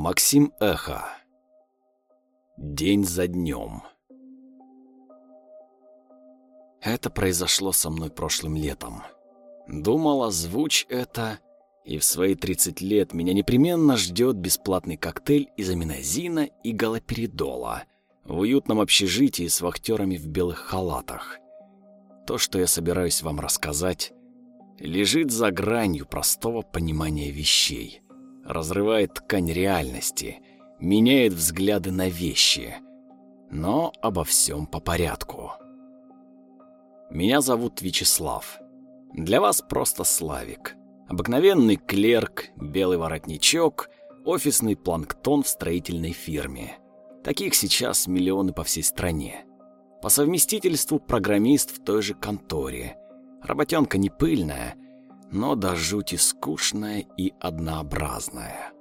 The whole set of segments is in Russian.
Максим Эхо. День за днем. Это произошло со мной прошлым летом. Думал, озвучь это, и в свои 30 лет меня непременно ждет бесплатный коктейль из аминозина и галоперидола в уютном общежитии с вахтерами в белых халатах. То, что я собираюсь вам рассказать, лежит за гранью простого понимания вещей – разрывает ткань реальности, меняет взгляды на вещи. Но обо всем по порядку. Меня зовут Вячеслав. Для вас просто Славик. Обыкновенный клерк, белый воротничок, офисный планктон в строительной фирме. Таких сейчас миллионы по всей стране. По совместительству программист в той же конторе. Работенка не пыльная – но до жути скучное и однообразное.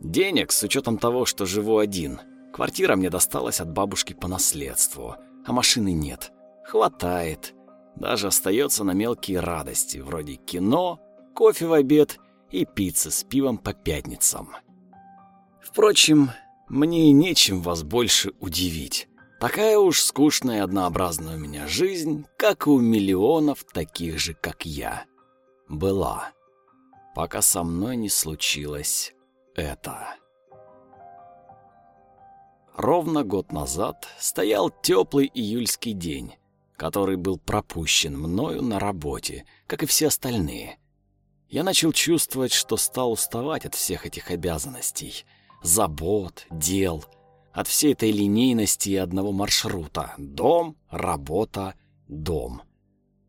Денег, с учетом того, что живу один, квартира мне досталась от бабушки по наследству, а машины нет. Хватает. Даже остается на мелкие радости, вроде кино, кофе в обед и пиццы с пивом по пятницам. Впрочем, мне и нечем вас больше удивить. Такая уж скучная и однообразная у меня жизнь, как и у миллионов таких же, как я была, пока со мной не случилось это. Ровно год назад стоял теплый июльский день, который был пропущен мною на работе, как и все остальные. Я начал чувствовать, что стал уставать от всех этих обязанностей, забот, дел, от всей этой линейности и одного маршрута — дом, работа, дом.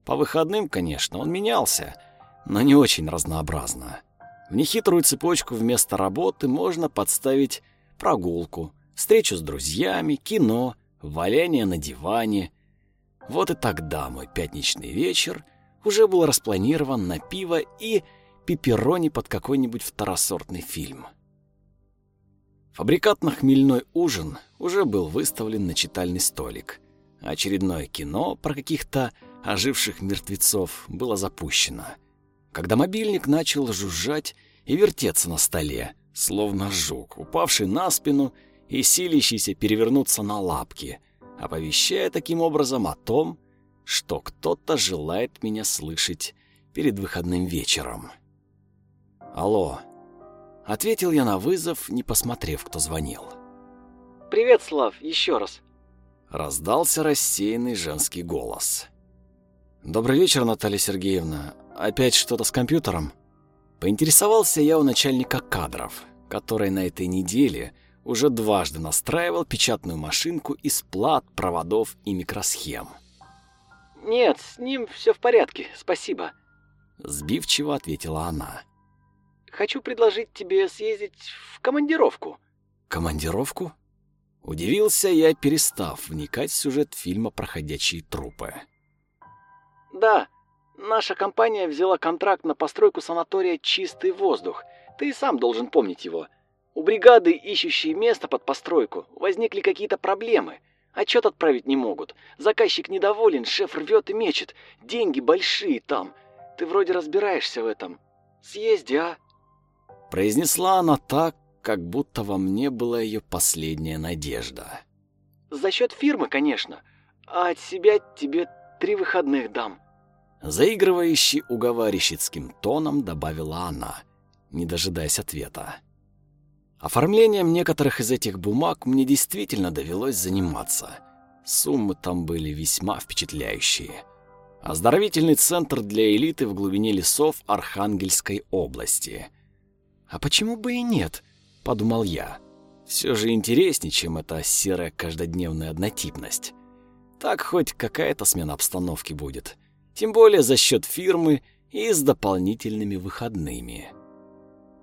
По выходным, конечно, он менялся — но не очень разнообразно. В нехитрую цепочку вместо работы можно подставить прогулку, встречу с друзьями, кино, валяние на диване. Вот и тогда мой пятничный вечер уже был распланирован на пиво и пепперони под какой-нибудь второсортный фильм. Фабрикатно хмельной ужин уже был выставлен на читальный столик. Очередное кино про каких-то оживших мертвецов было запущено — когда мобильник начал жужжать и вертеться на столе, словно жук, упавший на спину и силящийся перевернуться на лапки, оповещая таким образом о том, что кто-то желает меня слышать перед выходным вечером. «Алло», — ответил я на вызов, не посмотрев, кто звонил. «Привет, Слав, еще раз», — раздался рассеянный женский голос. «Добрый вечер, Наталья Сергеевна опять что-то с компьютером?» Поинтересовался я у начальника кадров, который на этой неделе уже дважды настраивал печатную машинку из плат, проводов и микросхем. «Нет, с ним все в порядке, спасибо», — сбивчиво ответила она. «Хочу предложить тебе съездить в командировку». «Командировку?» Удивился я, перестав вникать в сюжет фильма «Проходящие трупы». «Да, Наша компания взяла контракт на постройку санатория «Чистый воздух». Ты и сам должен помнить его. У бригады, ищущей место под постройку, возникли какие-то проблемы. Отчет отправить не могут. Заказчик недоволен, шеф рвет и мечет. Деньги большие там. Ты вроде разбираешься в этом. Съезди, а?» Произнесла она так, как будто во мне была ее последняя надежда. «За счет фирмы, конечно. А от себя тебе три выходных дам». Заигрывающий уговорищицким тоном добавила она, не дожидаясь ответа. Оформлением некоторых из этих бумаг мне действительно довелось заниматься. Суммы там были весьма впечатляющие. Оздоровительный центр для элиты в глубине лесов Архангельской области. «А почему бы и нет?» – подумал я. «Все же интереснее, чем эта серая каждодневная однотипность. Так хоть какая-то смена обстановки будет» тем более за счет фирмы и с дополнительными выходными.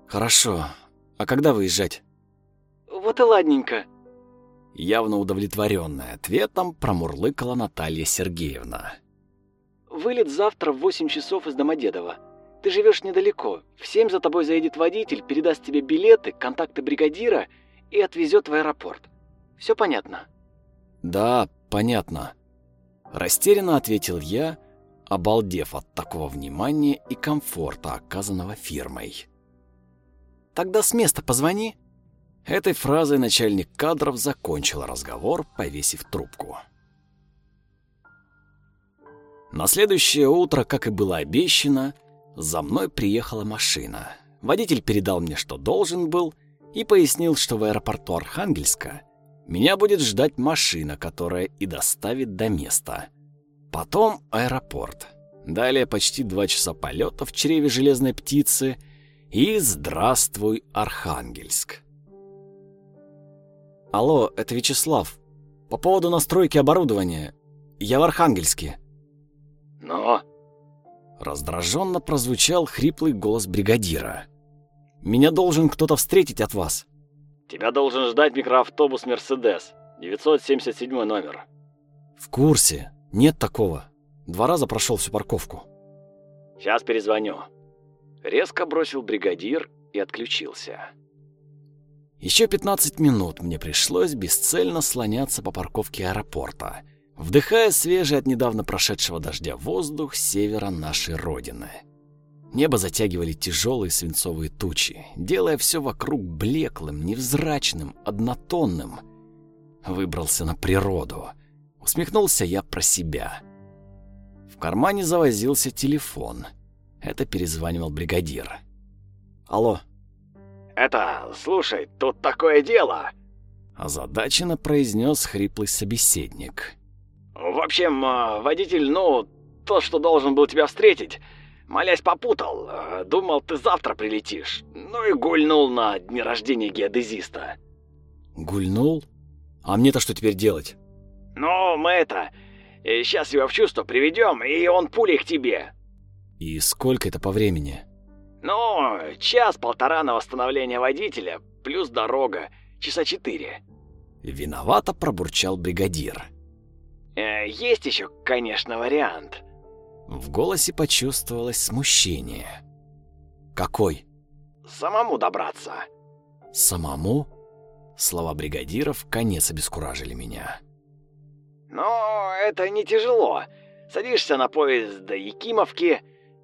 Хорошо, а когда выезжать? Вот и ладненько. Явно удовлетворенная ответом промурлыкала Наталья Сергеевна. Вылет завтра в 8 часов из Домодедова. Ты живешь недалеко. В 7 за тобой заедет водитель, передаст тебе билеты, контакты бригадира и отвезет в аэропорт. Все понятно? Да, понятно. Растерянно ответил я, обалдев от такого внимания и комфорта, оказанного фирмой. «Тогда с места позвони!» Этой фразой начальник кадров закончил разговор, повесив трубку. На следующее утро, как и было обещано, за мной приехала машина. Водитель передал мне, что должен был, и пояснил, что в аэропорту Архангельска меня будет ждать машина, которая и доставит до места. Потом аэропорт. Далее почти два часа полета в чреве железной птицы и здравствуй, Архангельск. Алло, это Вячеслав. По поводу настройки оборудования. Я в Архангельске. Но... Раздраженно прозвучал хриплый голос бригадира. «Меня должен кто-то встретить от вас». «Тебя должен ждать микроавтобус «Мерседес», 977 номер». «В курсе», нет такого. Два раза прошел всю парковку. Сейчас перезвоню. Резко бросил бригадир и отключился. Еще 15 минут мне пришлось бесцельно слоняться по парковке аэропорта, вдыхая свежий от недавно прошедшего дождя воздух севера нашей Родины. Небо затягивали тяжелые свинцовые тучи, делая все вокруг блеклым, невзрачным, однотонным. Выбрался на природу — Усмехнулся я про себя. В кармане завозился телефон. Это перезванивал бригадир. «Алло». «Это, слушай, тут такое дело!» Озадаченно произнес хриплый собеседник. «В общем, э, водитель, ну, тот, что должен был тебя встретить, молясь попутал. Э, думал, ты завтра прилетишь. Ну и гульнул на дне рождения геодезиста». «Гульнул? А мне-то что теперь делать?» Но мы это... Сейчас его в чувство приведем, и он пулей к тебе. И сколько это по времени? Ну, час-полтора на восстановление водителя, плюс дорога, часа четыре. Виновато пробурчал бригадир. Э, есть еще, конечно, вариант. В голосе почувствовалось смущение. Какой? Самому добраться. Самому? Слова бригадиров конец обескуражили меня. Но это не тяжело. Садишься на поезд до Якимовки,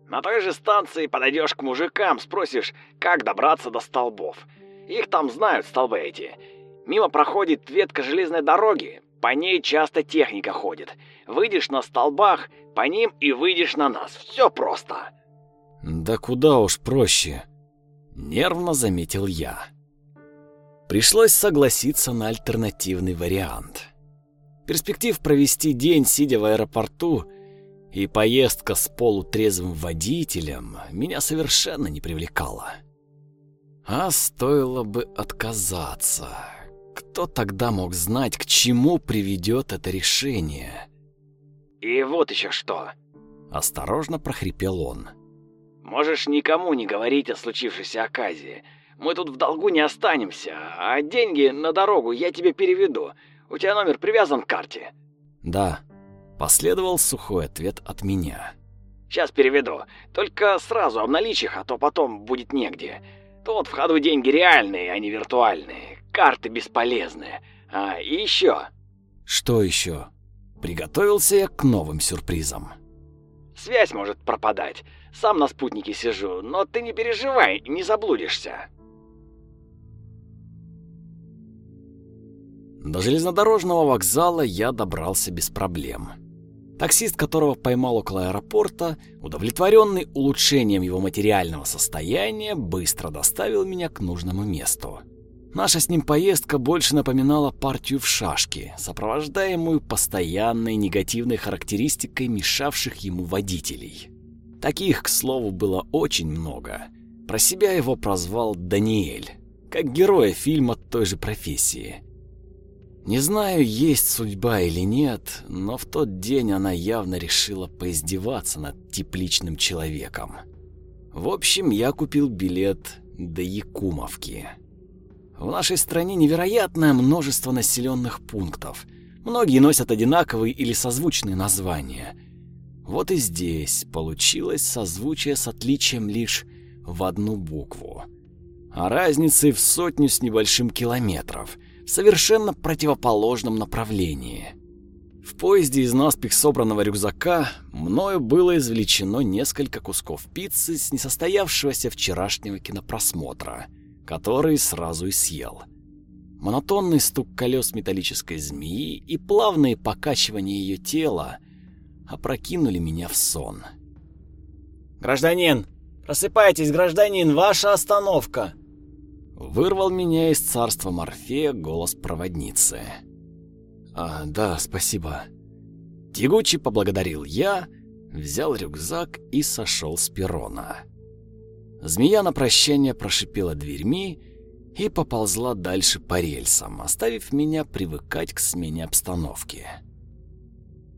на той же станции подойдешь к мужикам, спросишь, как добраться до столбов. Их там знают, столбы эти. Мимо проходит ветка железной дороги, по ней часто техника ходит. Выйдешь на столбах, по ним и выйдешь на нас. Все просто. Да куда уж проще. Нервно заметил я. Пришлось согласиться на альтернативный вариант. Перспектив провести день, сидя в аэропорту, и поездка с полутрезвым водителем меня совершенно не привлекала. А стоило бы отказаться. Кто тогда мог знать, к чему приведет это решение? «И вот еще что!» – осторожно прохрипел он. «Можешь никому не говорить о случившейся оказии. Мы тут в долгу не останемся, а деньги на дорогу я тебе переведу. У тебя номер привязан к карте?» «Да». Последовал сухой ответ от меня. «Сейчас переведу. Только сразу об их, а то потом будет негде. Тут в ходу деньги реальные, а не виртуальные. Карты бесполезные. А, и еще...» «Что еще?» Приготовился я к новым сюрпризам. «Связь может пропадать. Сам на спутнике сижу, но ты не переживай, не заблудишься». До железнодорожного вокзала я добрался без проблем. Таксист, которого поймал около аэропорта, удовлетворенный улучшением его материального состояния, быстро доставил меня к нужному месту. Наша с ним поездка больше напоминала партию в шашки, сопровождаемую постоянной негативной характеристикой мешавших ему водителей. Таких, к слову, было очень много. Про себя его прозвал Даниэль, как героя фильма той же профессии. Не знаю, есть судьба или нет, но в тот день она явно решила поиздеваться над тепличным человеком. В общем, я купил билет до Якумовки. В нашей стране невероятное множество населенных пунктов. Многие носят одинаковые или созвучные названия. Вот и здесь получилось созвучие с отличием лишь в одну букву. А разницей в сотню с небольшим километров – совершенно противоположном направлении. В поезде из наспех собранного рюкзака мною было извлечено несколько кусков пиццы с несостоявшегося вчерашнего кинопросмотра, который сразу и съел. Монотонный стук колес металлической змеи и плавные покачивания ее тела опрокинули меня в сон. «Гражданин! Просыпайтесь, гражданин! Ваша остановка!» Вырвал меня из царства морфея голос проводницы. «А, да, спасибо». Тягуче поблагодарил я, взял рюкзак и сошел с перрона. Змея на прощание прошипела дверьми и поползла дальше по рельсам, оставив меня привыкать к смене обстановки.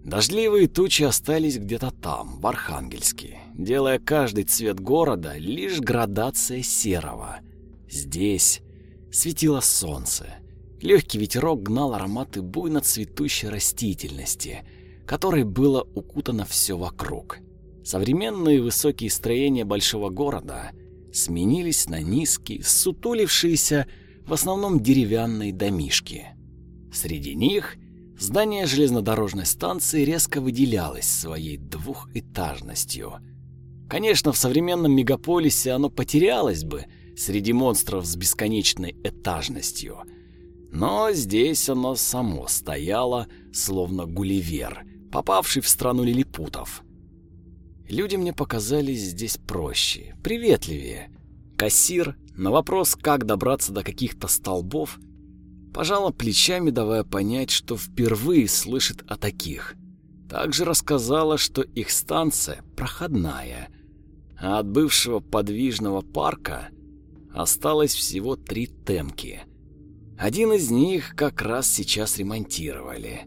Дождливые тучи остались где-то там, в Архангельске, делая каждый цвет города лишь градация серого – Здесь светило солнце. Легкий ветерок гнал ароматы буйно цветущей растительности, которой было укутано все вокруг. Современные высокие строения большого города сменились на низкие, сутулившиеся, в основном деревянные домишки. Среди них здание железнодорожной станции резко выделялось своей двухэтажностью. Конечно, в современном мегаполисе оно потерялось бы – среди монстров с бесконечной этажностью. Но здесь оно само стояло, словно гулливер, попавший в страну лилипутов. Люди мне показались здесь проще, приветливее. Кассир на вопрос, как добраться до каких-то столбов, пожала плечами, давая понять, что впервые слышит о таких. Также рассказала, что их станция проходная, а от бывшего подвижного парка – осталось всего три темки. Один из них как раз сейчас ремонтировали.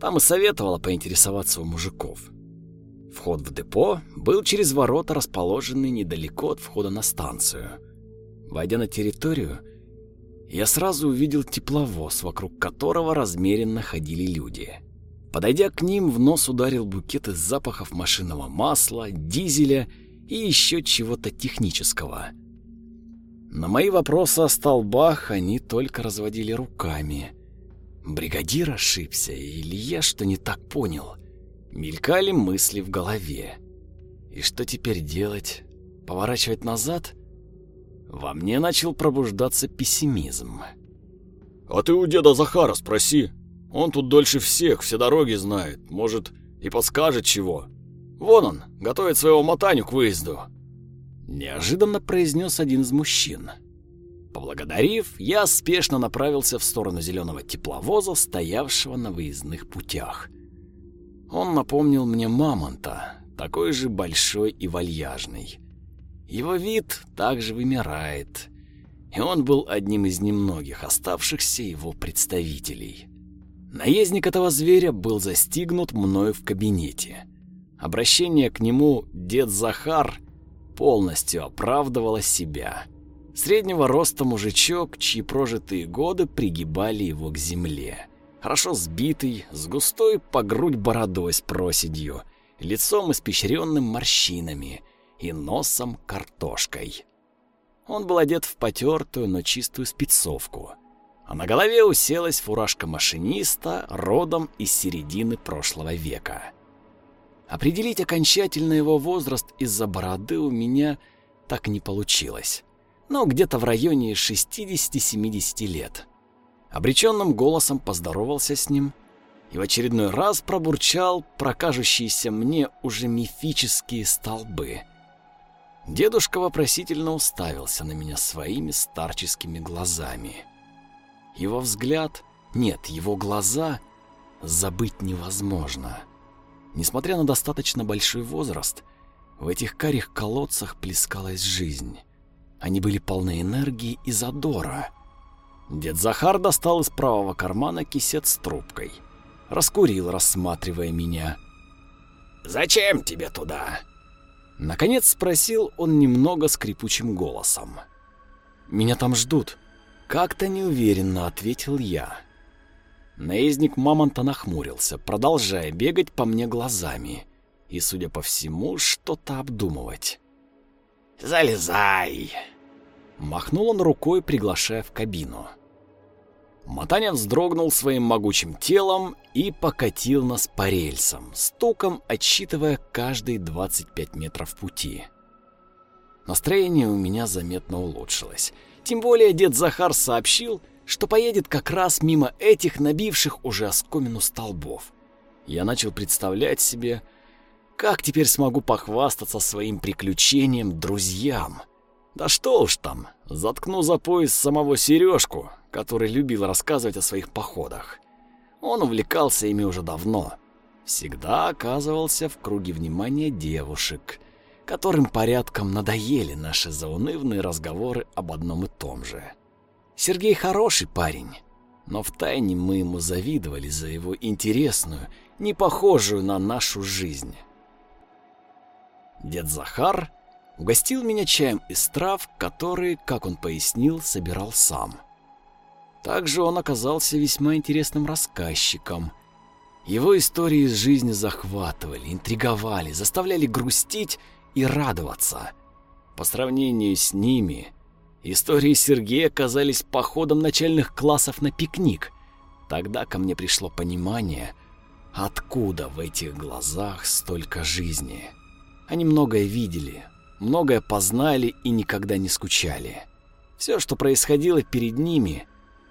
Там и советовала поинтересоваться у мужиков. Вход в депо был через ворота, расположенные недалеко от входа на станцию. Войдя на территорию, я сразу увидел тепловоз, вокруг которого размеренно ходили люди. Подойдя к ним, в нос ударил букет из запахов машинного масла, дизеля и еще чего-то технического – на мои вопросы о столбах они а только разводили руками. Бригадир ошибся, или я что не так понял? Мелькали мысли в голове. И что теперь делать? Поворачивать назад? Во мне начал пробуждаться пессимизм. «А ты у деда Захара спроси. Он тут дольше всех, все дороги знает. Может, и подскажет чего. Вон он, готовит своего мотаню к выезду» неожиданно произнес один из мужчин. Поблагодарив, я спешно направился в сторону зеленого тепловоза, стоявшего на выездных путях. Он напомнил мне мамонта, такой же большой и вальяжный. Его вид также вымирает, и он был одним из немногих оставшихся его представителей. Наездник этого зверя был застигнут мною в кабинете. Обращение к нему «Дед Захар» — полностью оправдывала себя. Среднего роста мужичок, чьи прожитые годы пригибали его к земле. Хорошо сбитый, с густой по грудь бородой с проседью, лицом испещренным морщинами и носом картошкой. Он был одет в потертую, но чистую спецовку, а на голове уселась фуражка машиниста родом из середины прошлого века. Определить окончательно его возраст из-за бороды у меня так не получилось. Но где-то в районе 60-70 лет. Обреченным голосом поздоровался с ним и в очередной раз пробурчал прокажущиеся мне уже мифические столбы. Дедушка вопросительно уставился на меня своими старческими глазами. Его взгляд, нет, его глаза забыть невозможно. — Несмотря на достаточно большой возраст, в этих карих колодцах плескалась жизнь. Они были полны энергии и задора. Дед Захар достал из правого кармана кисет с трубкой. Раскурил, рассматривая меня. «Зачем тебе туда?» Наконец спросил он немного скрипучим голосом. «Меня там ждут». Как-то неуверенно ответил я. Наездник Мамонта нахмурился, продолжая бегать по мне глазами и, судя по всему, что-то обдумывать. «Залезай!» Махнул он рукой, приглашая в кабину. Мотаня вздрогнул своим могучим телом и покатил нас по рельсам, стуком отсчитывая каждые 25 метров пути. Настроение у меня заметно улучшилось. Тем более дед Захар сообщил, что поедет как раз мимо этих набивших уже оскомину столбов. Я начал представлять себе, как теперь смогу похвастаться своим приключением друзьям. Да что уж там, заткну за пояс самого Сережку, который любил рассказывать о своих походах. Он увлекался ими уже давно. Всегда оказывался в круге внимания девушек, которым порядком надоели наши заунывные разговоры об одном и том же. Сергей хороший парень, но втайне мы ему завидовали за его интересную, не похожую на нашу жизнь. Дед Захар угостил меня чаем из трав, которые, как он пояснил, собирал сам. Также он оказался весьма интересным рассказчиком. Его истории из жизни захватывали, интриговали, заставляли грустить и радоваться. По сравнению с ними – истории Сергея казались походом начальных классов на пикник. Тогда ко мне пришло понимание, откуда в этих глазах столько жизни. Они многое видели, многое познали и никогда не скучали. Все, что происходило перед ними,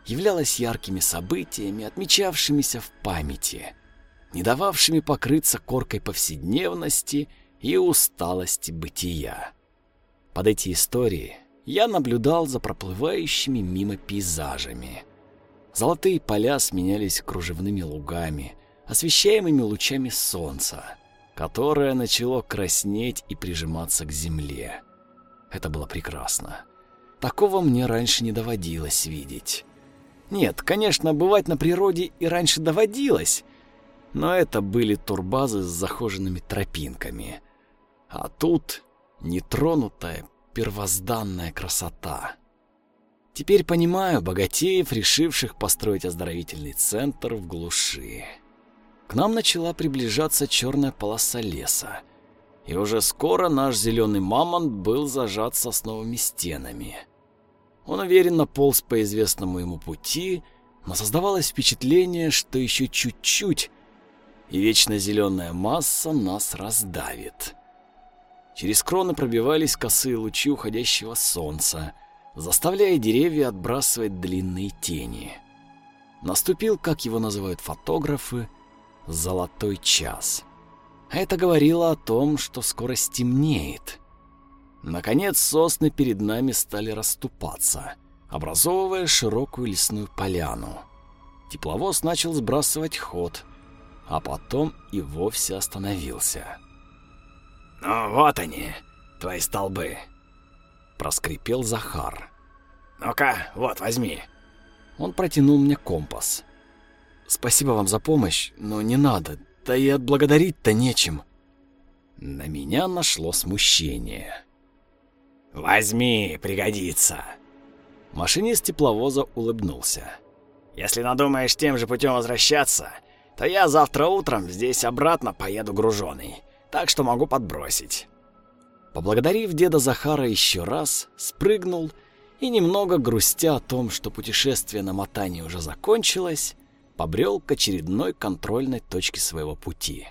являлось яркими событиями, отмечавшимися в памяти, не дававшими покрыться коркой повседневности и усталости бытия. Под эти истории я наблюдал за проплывающими мимо пейзажами. Золотые поля сменялись кружевными лугами, освещаемыми лучами солнца, которое начало краснеть и прижиматься к земле. Это было прекрасно. Такого мне раньше не доводилось видеть. Нет, конечно, бывать на природе и раньше доводилось, но это были турбазы с захоженными тропинками. А тут нетронутая первозданная красота. Теперь понимаю богатеев, решивших построить оздоровительный центр в глуши. К нам начала приближаться черная полоса леса, и уже скоро наш зеленый мамонт был зажат сосновыми стенами. Он уверенно полз по известному ему пути, но создавалось впечатление, что еще чуть-чуть, и вечно зеленая масса нас раздавит. Через кроны пробивались косые лучи уходящего солнца, заставляя деревья отбрасывать длинные тени. Наступил, как его называют фотографы, «золотой час». Это говорило о том, что скоро стемнеет. Наконец сосны перед нами стали расступаться, образовывая широкую лесную поляну. Тепловоз начал сбрасывать ход, а потом и вовсе остановился. «Ну вот они, твои столбы!» Проскрипел Захар. «Ну-ка, вот, возьми!» Он протянул мне компас. «Спасибо вам за помощь, но не надо, да и отблагодарить-то нечем!» На меня нашло смущение. «Возьми, пригодится!» Машинист тепловоза улыбнулся. «Если надумаешь тем же путем возвращаться, то я завтра утром здесь обратно поеду груженый так что могу подбросить». Поблагодарив деда Захара еще раз, спрыгнул и, немного грустя о том, что путешествие на мотании уже закончилось, побрел к очередной контрольной точке своего пути.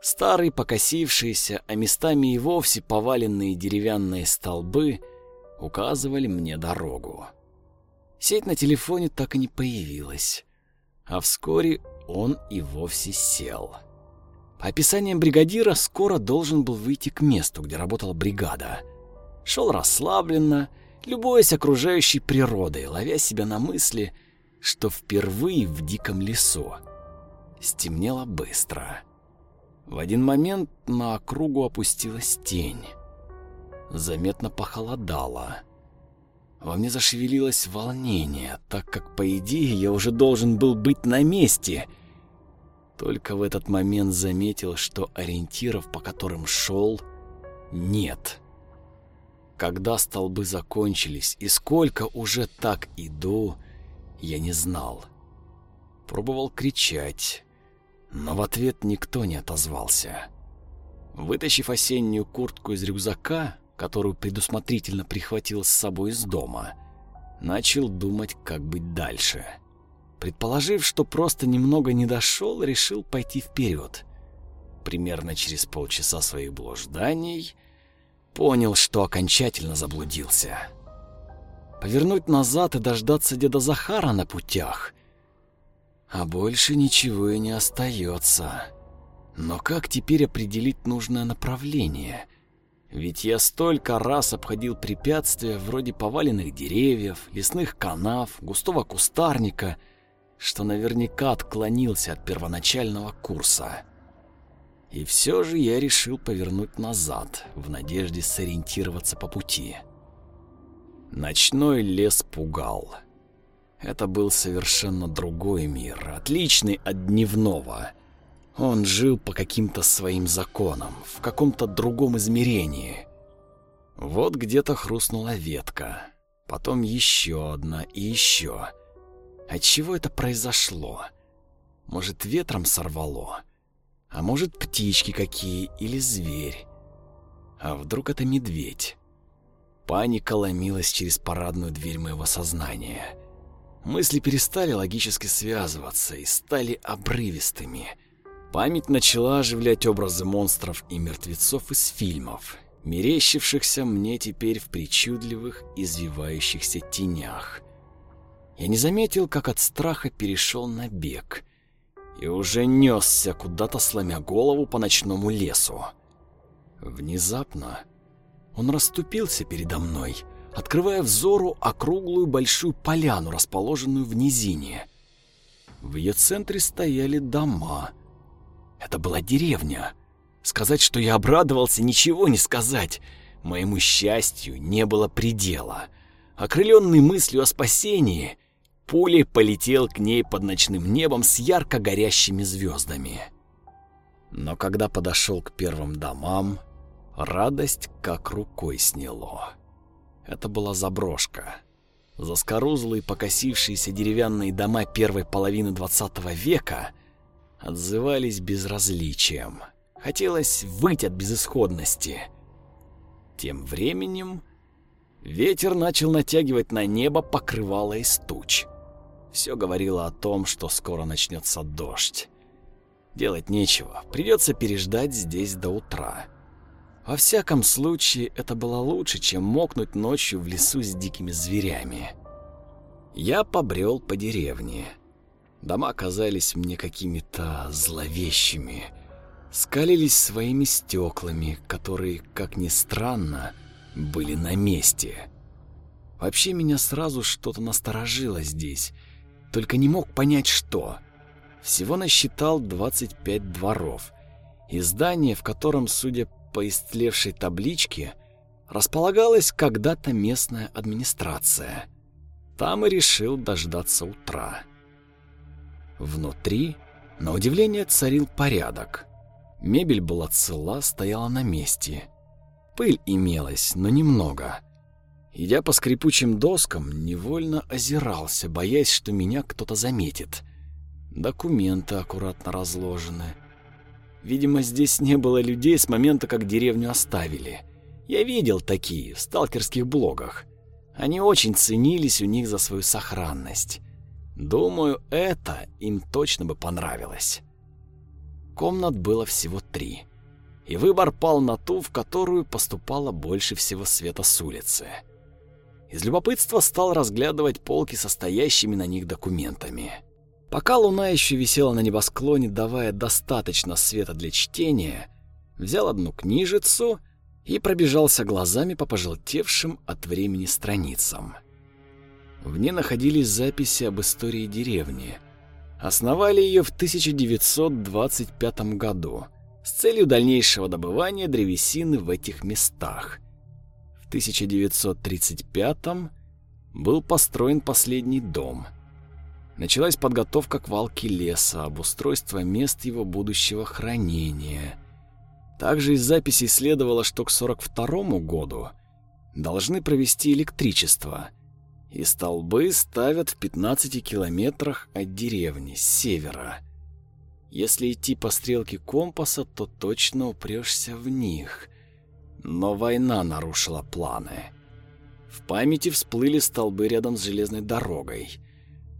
Старые покосившиеся, а местами и вовсе поваленные деревянные столбы указывали мне дорогу. Сеть на телефоне так и не появилась, а вскоре он и вовсе сел. По описаниям бригадира, скоро должен был выйти к месту, где работала бригада. Шел расслабленно, любуясь окружающей природой, ловя себя на мысли, что впервые в диком лесу. Стемнело быстро. В один момент на округу опустилась тень. Заметно похолодало. — во мне зашевелилось волнение, так как, по идее, я уже должен был быть на месте. Только в этот момент заметил, что ориентиров, по которым шел, нет. Когда столбы закончились и сколько уже так иду, я не знал. Пробовал кричать, но в ответ никто не отозвался. Вытащив осеннюю куртку из рюкзака, которую предусмотрительно прихватил с собой из дома, начал думать, как быть дальше. Предположив, что просто немного не дошел, решил пойти вперед. Примерно через полчаса своих блужданий понял, что окончательно заблудился. Повернуть назад и дождаться деда Захара на путях. А больше ничего и не остается. Но как теперь определить нужное направление – ведь я столько раз обходил препятствия вроде поваленных деревьев, лесных канав, густого кустарника, что наверняка отклонился от первоначального курса. И все же я решил повернуть назад, в надежде сориентироваться по пути. Ночной лес пугал. Это был совершенно другой мир, отличный от дневного — он жил по каким-то своим законам, в каком-то другом измерении. Вот где-то хрустнула ветка, потом еще одна и еще. От чего это произошло? Может, ветром сорвало? А может, птички какие или зверь? А вдруг это медведь? Паника ломилась через парадную дверь моего сознания. Мысли перестали логически связываться и стали обрывистыми – Память начала оживлять образы монстров и мертвецов из фильмов, мерещившихся мне теперь в причудливых, извивающихся тенях. Я не заметил, как от страха перешел на бег и уже несся куда-то, сломя голову по ночному лесу. Внезапно он расступился передо мной, открывая взору округлую большую поляну, расположенную в низине. В ее центре стояли дома — это была деревня. Сказать, что я обрадовался, ничего не сказать. Моему счастью не было предела. Окрыленный мыслью о спасении, пулей полетел к ней под ночным небом с ярко горящими звездами. Но когда подошел к первым домам, радость как рукой сняло. Это была заброшка. Заскорузлые покосившиеся деревянные дома первой половины 20 века — отзывались безразличием. Хотелось выйти от безысходности. Тем временем ветер начал натягивать на небо покрывало из туч. Все говорило о том, что скоро начнется дождь. Делать нечего, придется переждать здесь до утра. Во всяком случае, это было лучше, чем мокнуть ночью в лесу с дикими зверями. Я побрел по деревне. Дома казались мне какими-то зловещими, скалились своими стеклами, которые, как ни странно, были на месте. Вообще меня сразу что-то насторожило здесь, только не мог понять, что. Всего насчитал 25 дворов, и здание, в котором, судя по истлевшей табличке, располагалась когда-то местная администрация. Там и решил дождаться утра. Внутри, на удивление, царил порядок. Мебель была цела, стояла на месте. Пыль имелась, но немного. Идя по скрипучим доскам, невольно озирался, боясь, что меня кто-то заметит. Документы аккуратно разложены. Видимо, здесь не было людей с момента, как деревню оставили. Я видел такие в сталкерских блогах. Они очень ценились у них за свою сохранность. Думаю, это им точно бы понравилось. Комнат было всего три, и выбор пал на ту, в которую поступало больше всего света с улицы. Из любопытства стал разглядывать полки со стоящими на них документами. Пока луна еще висела на небосклоне, давая достаточно света для чтения, взял одну книжицу и пробежался глазами по пожелтевшим от времени страницам. В ней находились записи об истории деревни. Основали ее в 1925 году с целью дальнейшего добывания древесины в этих местах. В 1935 был построен последний дом. Началась подготовка к валке леса, обустройство мест его будущего хранения. Также из записей следовало, что к 1942 году должны провести электричество – и столбы ставят в 15 километрах от деревни с севера. Если идти по стрелке компаса, то точно упрешься в них. Но война нарушила планы. В памяти всплыли столбы рядом с железной дорогой.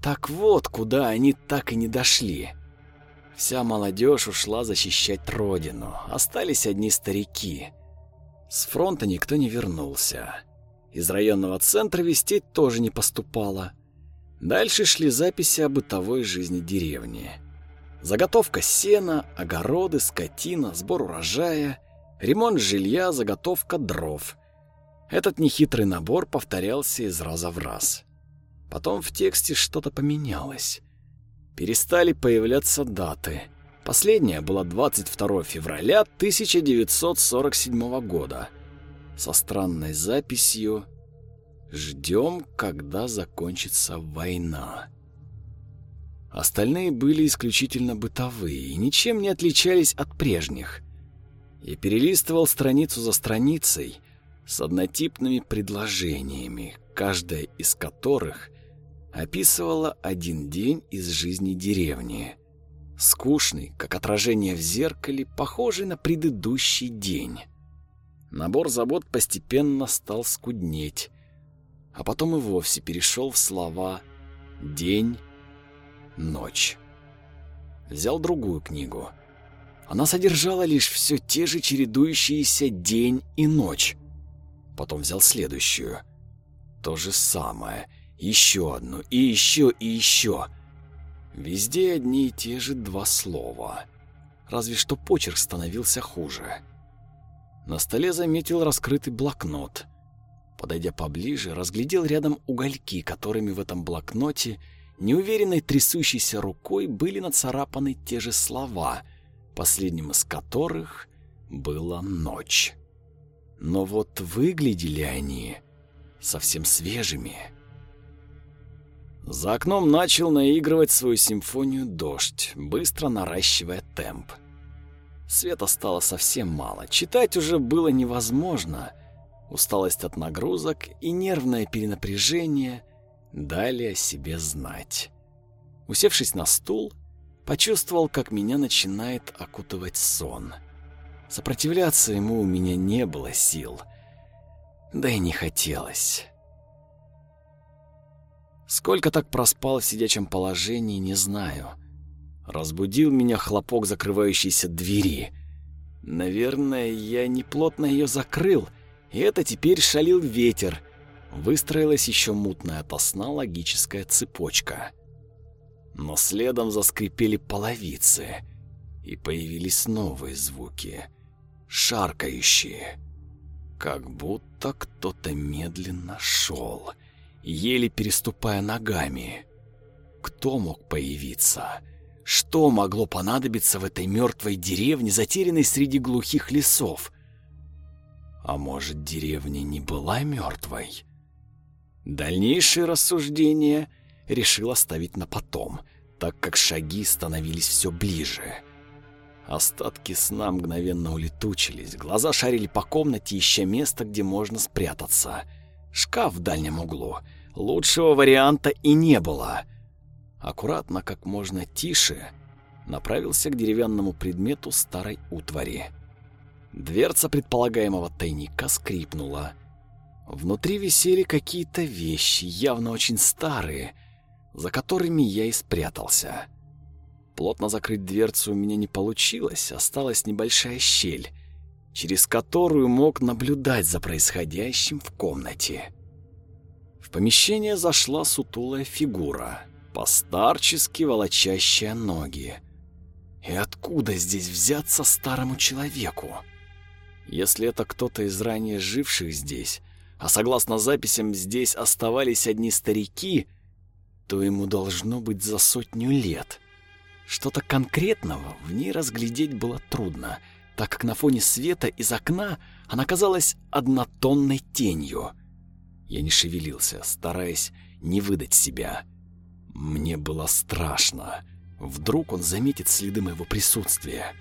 Так вот, куда они так и не дошли. Вся молодежь ушла защищать родину, остались одни старики. С фронта никто не вернулся. Из районного центра вестей тоже не поступало. Дальше шли записи о бытовой жизни деревни. Заготовка сена, огороды, скотина, сбор урожая, ремонт жилья, заготовка дров. Этот нехитрый набор повторялся из раза в раз. Потом в тексте что-то поменялось. Перестали появляться даты. Последняя была 22 февраля 1947 года – со странной записью «Ждем, когда закончится война». Остальные были исключительно бытовые и ничем не отличались от прежних. Я перелистывал страницу за страницей с однотипными предложениями, каждая из которых описывала один день из жизни деревни. Скучный, как отражение в зеркале, похожий на предыдущий день. Набор забот постепенно стал скуднеть, а потом и вовсе перешел в слова «день», «ночь». Взял другую книгу. Она содержала лишь все те же чередующиеся день и ночь. Потом взял следующую. То же самое. Еще одну, и еще, и еще. Везде одни и те же два слова. Разве что почерк становился хуже. «Хуже». На столе заметил раскрытый блокнот. Подойдя поближе, разглядел рядом угольки, которыми в этом блокноте неуверенной трясущейся рукой были нацарапаны те же слова, последним из которых была «ночь». Но вот выглядели они совсем свежими. За окном начал наигрывать свою симфонию дождь, быстро наращивая темп. Света стало совсем мало. Читать уже было невозможно. Усталость от нагрузок и нервное перенапряжение дали о себе знать. Усевшись на стул, почувствовал, как меня начинает окутывать сон. Сопротивляться ему у меня не было сил. Да и не хотелось. Сколько так проспал в сидячем положении, не знаю. Разбудил меня хлопок закрывающейся двери. Наверное, я неплотно ее закрыл, и это теперь шалил ветер. Выстроилась еще мутная тосна логическая цепочка. Но следом заскрипели половицы, и появились новые звуки, шаркающие. Как будто кто-то медленно шел, еле переступая ногами. Кто мог появиться? — что могло понадобиться в этой мертвой деревне, затерянной среди глухих лесов? А может, деревня не была мертвой? Дальнейшее рассуждение решил оставить на потом, так как шаги становились все ближе. Остатки сна мгновенно улетучились, глаза шарили по комнате, ища место, где можно спрятаться. Шкаф в дальнем углу. Лучшего варианта и не было — аккуратно, как можно тише, направился к деревянному предмету старой утвари. Дверца предполагаемого тайника скрипнула. Внутри висели какие-то вещи, явно очень старые, за которыми я и спрятался. Плотно закрыть дверцу у меня не получилось, осталась небольшая щель, через которую мог наблюдать за происходящим в комнате. В помещение зашла сутулая фигура — по-старчески ноги. И откуда здесь взяться старому человеку? Если это кто-то из ранее живших здесь, а согласно записям здесь оставались одни старики, то ему должно быть за сотню лет. Что-то конкретного в ней разглядеть было трудно, так как на фоне света из окна она казалась однотонной тенью. Я не шевелился, стараясь не выдать себя — мне было страшно. Вдруг он заметит следы моего присутствия.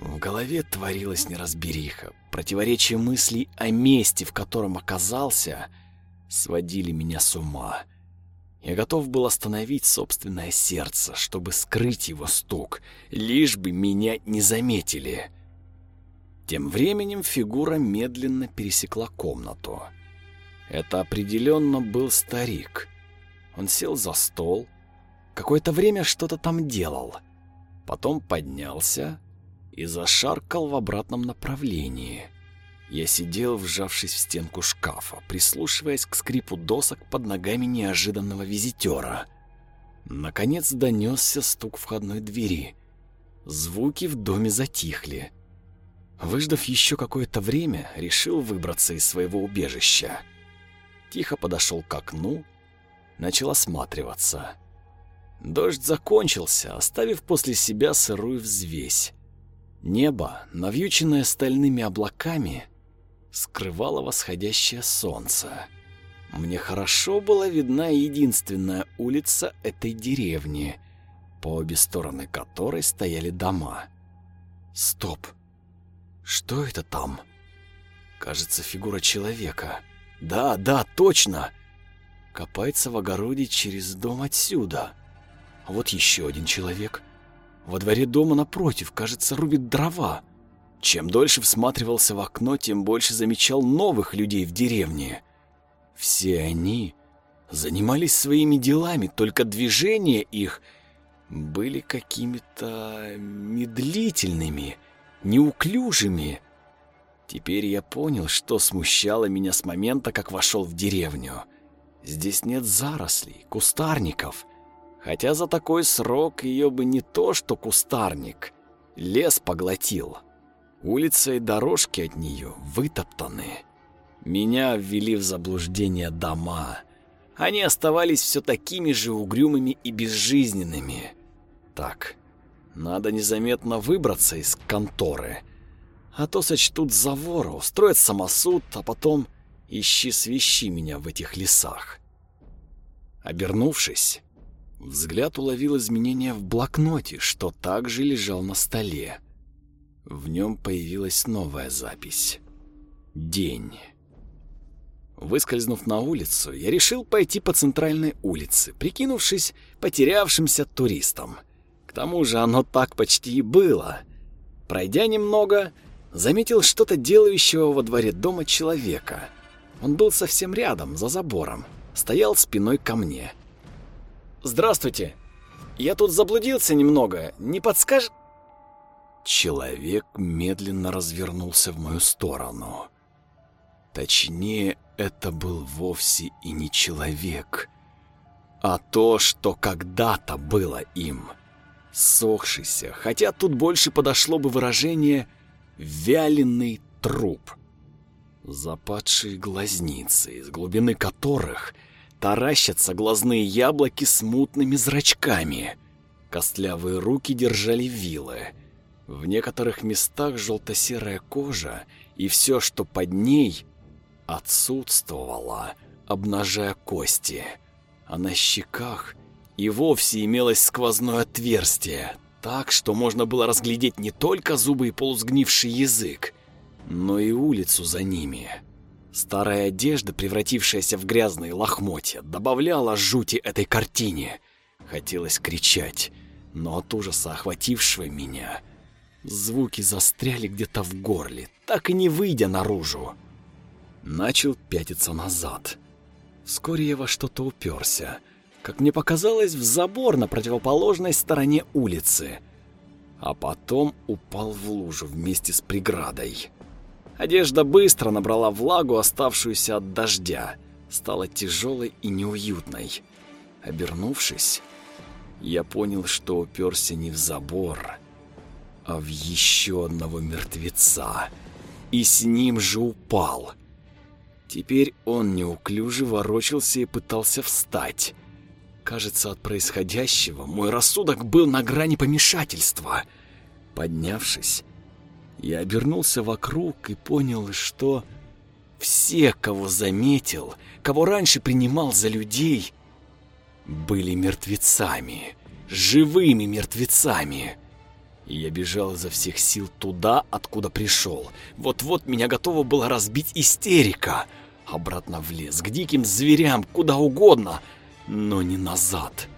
В голове творилась неразбериха. Противоречие мыслей о месте, в котором оказался, сводили меня с ума. Я готов был остановить собственное сердце, чтобы скрыть его стук, лишь бы меня не заметили. Тем временем фигура медленно пересекла комнату. Это определенно был старик — он сел за стол, какое-то время что-то там делал, потом поднялся и зашаркал в обратном направлении. Я сидел, вжавшись в стенку шкафа, прислушиваясь к скрипу досок под ногами неожиданного визитера. Наконец донесся стук входной двери. Звуки в доме затихли. Выждав еще какое-то время, решил выбраться из своего убежища. Тихо подошел к окну начала осматриваться. Дождь закончился, оставив после себя сырую взвесь. Небо, навьюченное стальными облаками, скрывало восходящее солнце. Мне хорошо была видна единственная улица этой деревни, по обе стороны которой стояли дома. Стоп! Что это там? Кажется, фигура человека. Да, да, точно! копается в огороде через дом отсюда. А вот еще один человек. Во дворе дома напротив, кажется, рубит дрова. Чем дольше всматривался в окно, тем больше замечал новых людей в деревне. Все они занимались своими делами, только движения их были какими-то медлительными, неуклюжими. Теперь я понял, что смущало меня с момента, как вошел в деревню. — Здесь нет зарослей, кустарников. Хотя за такой срок ее бы не то что кустарник, лес поглотил. Улица и дорожки от нее вытоптаны. Меня ввели в заблуждение дома. Они оставались все такими же угрюмыми и безжизненными. Так, надо незаметно выбраться из конторы. А то сочтут за вора, устроят самосуд, а потом Ищи свищи меня в этих лесах. Обернувшись, взгляд уловил изменения в блокноте, что также лежал на столе. В нем появилась новая запись. День. Выскользнув на улицу, я решил пойти по центральной улице, прикинувшись потерявшимся туристом. К тому же оно так почти и было. Пройдя немного, заметил что-то делающего во дворе дома человека — он был совсем рядом, за забором. Стоял спиной ко мне. «Здравствуйте! Я тут заблудился немного. Не подскажешь? Человек медленно развернулся в мою сторону. Точнее, это был вовсе и не человек, а то, что когда-то было им. Сохшийся, хотя тут больше подошло бы выражение «вяленый труп» западшие глазницы, из глубины которых таращатся глазные яблоки с мутными зрачками. Костлявые руки держали вилы. В некоторых местах желто-серая кожа и все, что под ней, отсутствовало, обнажая кости. А на щеках и вовсе имелось сквозное отверстие, так, что можно было разглядеть не только зубы и полусгнивший язык, но и улицу за ними. Старая одежда, превратившаяся в грязные лохмотья, добавляла жути этой картине. Хотелось кричать, но от ужаса охватившего меня звуки застряли где-то в горле, так и не выйдя наружу. Начал пятиться назад. Вскоре я во что-то уперся, как мне показалось, в забор на противоположной стороне улицы, а потом упал в лужу вместе с преградой. Одежда быстро набрала влагу, оставшуюся от дождя. Стала тяжелой и неуютной. Обернувшись, я понял, что уперся не в забор, а в еще одного мертвеца. И с ним же упал. Теперь он неуклюже ворочался и пытался встать. Кажется, от происходящего мой рассудок был на грани помешательства. Поднявшись, я обернулся вокруг и понял, что все, кого заметил, кого раньше принимал за людей, были мертвецами, живыми мертвецами. Я бежал изо всех сил туда, откуда пришел. Вот-вот меня готова была разбить истерика. Обратно в лес, к диким зверям, куда угодно, но не назад. —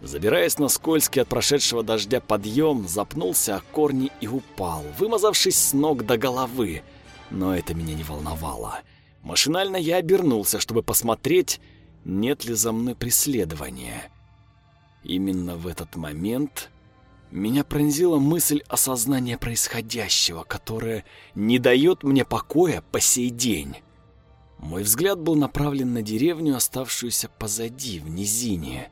Забираясь на скользкий от прошедшего дождя подъем, запнулся о корни и упал, вымазавшись с ног до головы. Но это меня не волновало. Машинально я обернулся, чтобы посмотреть, нет ли за мной преследования. Именно в этот момент меня пронзила мысль осознания происходящего, которое не дает мне покоя по сей день. Мой взгляд был направлен на деревню, оставшуюся позади, в низине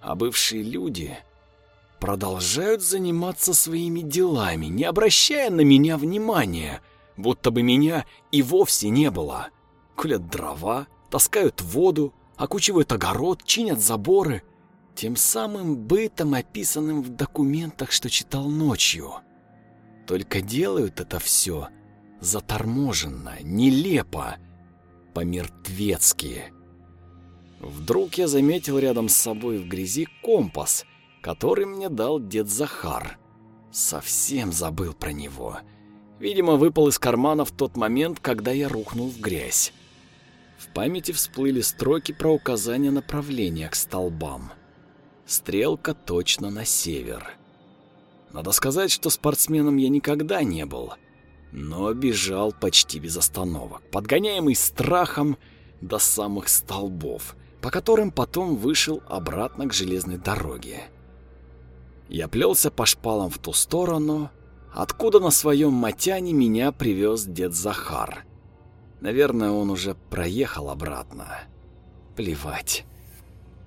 а бывшие люди продолжают заниматься своими делами, не обращая на меня внимания, будто бы меня и вовсе не было. Кулят дрова, таскают воду, окучивают огород, чинят заборы, тем самым бытом, описанным в документах, что читал ночью. Только делают это все заторможенно, нелепо, по-мертвецки. Вдруг я заметил рядом с собой в грязи компас, который мне дал дед Захар. Совсем забыл про него. Видимо, выпал из кармана в тот момент, когда я рухнул в грязь. В памяти всплыли строки про указание направления к столбам. Стрелка точно на север. Надо сказать, что спортсменом я никогда не был, но бежал почти без остановок, подгоняемый страхом до самых столбов – по которым потом вышел обратно к железной дороге. Я плелся по шпалам в ту сторону, откуда на своем мотяне меня привез дед Захар. Наверное, он уже проехал обратно. Плевать.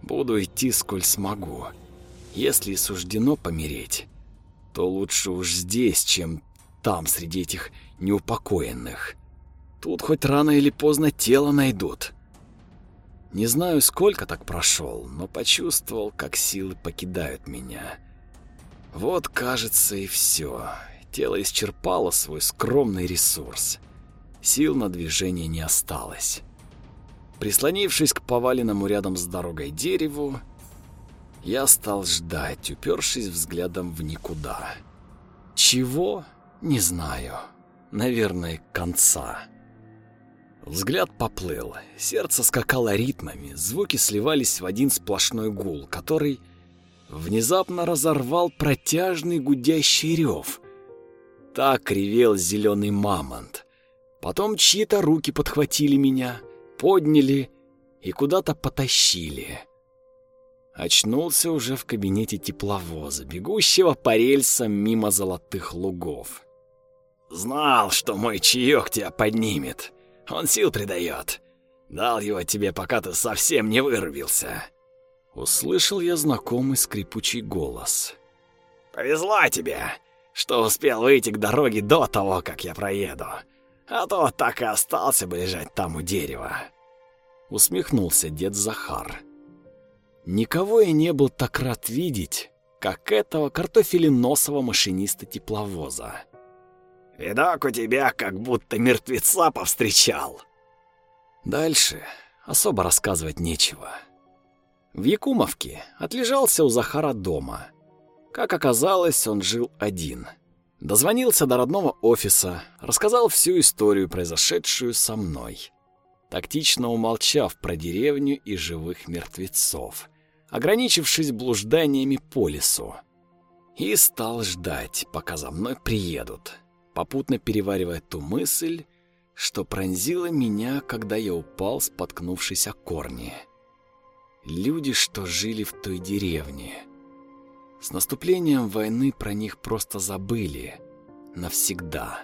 Буду идти, сколь смогу. Если суждено помереть, то лучше уж здесь, чем там, среди этих неупокоенных. Тут хоть рано или поздно тело найдут. Не знаю, сколько так прошел, но почувствовал, как силы покидают меня. Вот, кажется, и все. Тело исчерпало свой скромный ресурс. Сил на движение не осталось. Прислонившись к поваленному рядом с дорогой дереву, я стал ждать, упершись взглядом в никуда. Чего? Не знаю. Наверное, конца. Взгляд поплыл, сердце скакало ритмами, звуки сливались в один сплошной гул, который внезапно разорвал протяжный гудящий рев. Так ревел зеленый мамонт. Потом чьи-то руки подхватили меня, подняли и куда-то потащили. Очнулся уже в кабинете тепловоза, бегущего по рельсам мимо золотых лугов. «Знал, что мой чаек тебя поднимет», он сил придает. Дал его тебе, пока ты совсем не вырубился». Услышал я знакомый скрипучий голос. «Повезло тебе, что успел выйти к дороге до того, как я проеду. А то так и остался бы лежать там у дерева». Усмехнулся дед Захар. Никого я не был так рад видеть, как этого картофеленосого машиниста тепловоза. Видок у тебя как будто мертвеца повстречал. Дальше особо рассказывать нечего. В Якумовке отлежался у Захара дома. Как оказалось, он жил один. Дозвонился до родного офиса, рассказал всю историю, произошедшую со мной. Тактично умолчав про деревню и живых мертвецов, ограничившись блужданиями по лесу. И стал ждать, пока за мной приедут попутно переваривая ту мысль, что пронзила меня, когда я упал, споткнувшись о корни. Люди, что жили в той деревне. С наступлением войны про них просто забыли. Навсегда.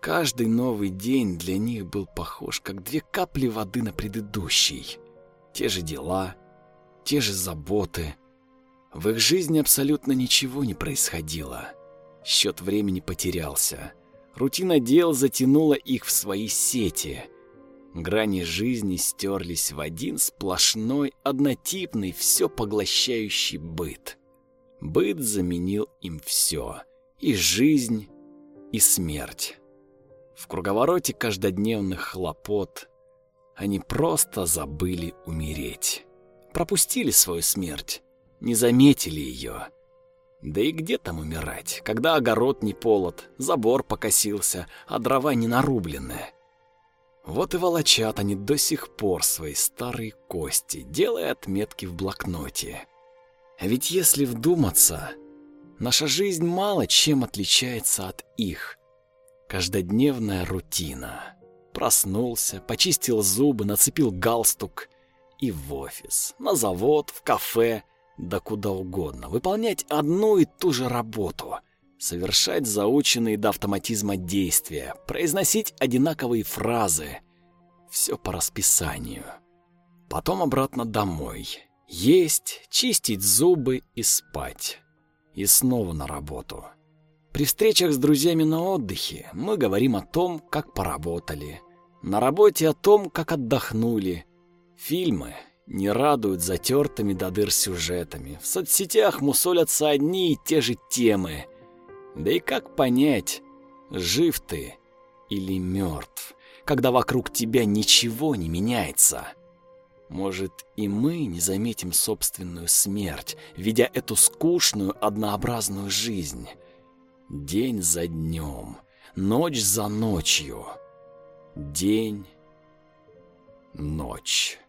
Каждый новый день для них был похож, как две капли воды на предыдущий. Те же дела, те же заботы. В их жизни абсолютно ничего не происходило. Счет времени потерялся. Рутина дел затянула их в свои сети. Грани жизни стерлись в один сплошной, однотипный, все поглощающий быт. Быт заменил им все. И жизнь, и смерть. В круговороте каждодневных хлопот они просто забыли умереть. Пропустили свою смерть, не заметили ее. Да и где там умирать, когда огород не полот, забор покосился, а дрова не нарубленные? Вот и волочат они до сих пор свои старые кости, делая отметки в блокноте. А ведь если вдуматься, наша жизнь мало чем отличается от их. Каждодневная рутина. Проснулся, почистил зубы, нацепил галстук и в офис, на завод, в кафе – да куда угодно, выполнять одну и ту же работу, совершать заученные до автоматизма действия, произносить одинаковые фразы. Все по расписанию. Потом обратно домой. Есть, чистить зубы и спать. И снова на работу. При встречах с друзьями на отдыхе мы говорим о том, как поработали. На работе о том, как отдохнули. Фильмы не радуют затертыми до дыр сюжетами. В соцсетях мусолятся одни и те же темы. Да и как понять, жив ты или мертв, когда вокруг тебя ничего не меняется? Может, и мы не заметим собственную смерть, ведя эту скучную, однообразную жизнь. День за днем, ночь за ночью. День, ночь.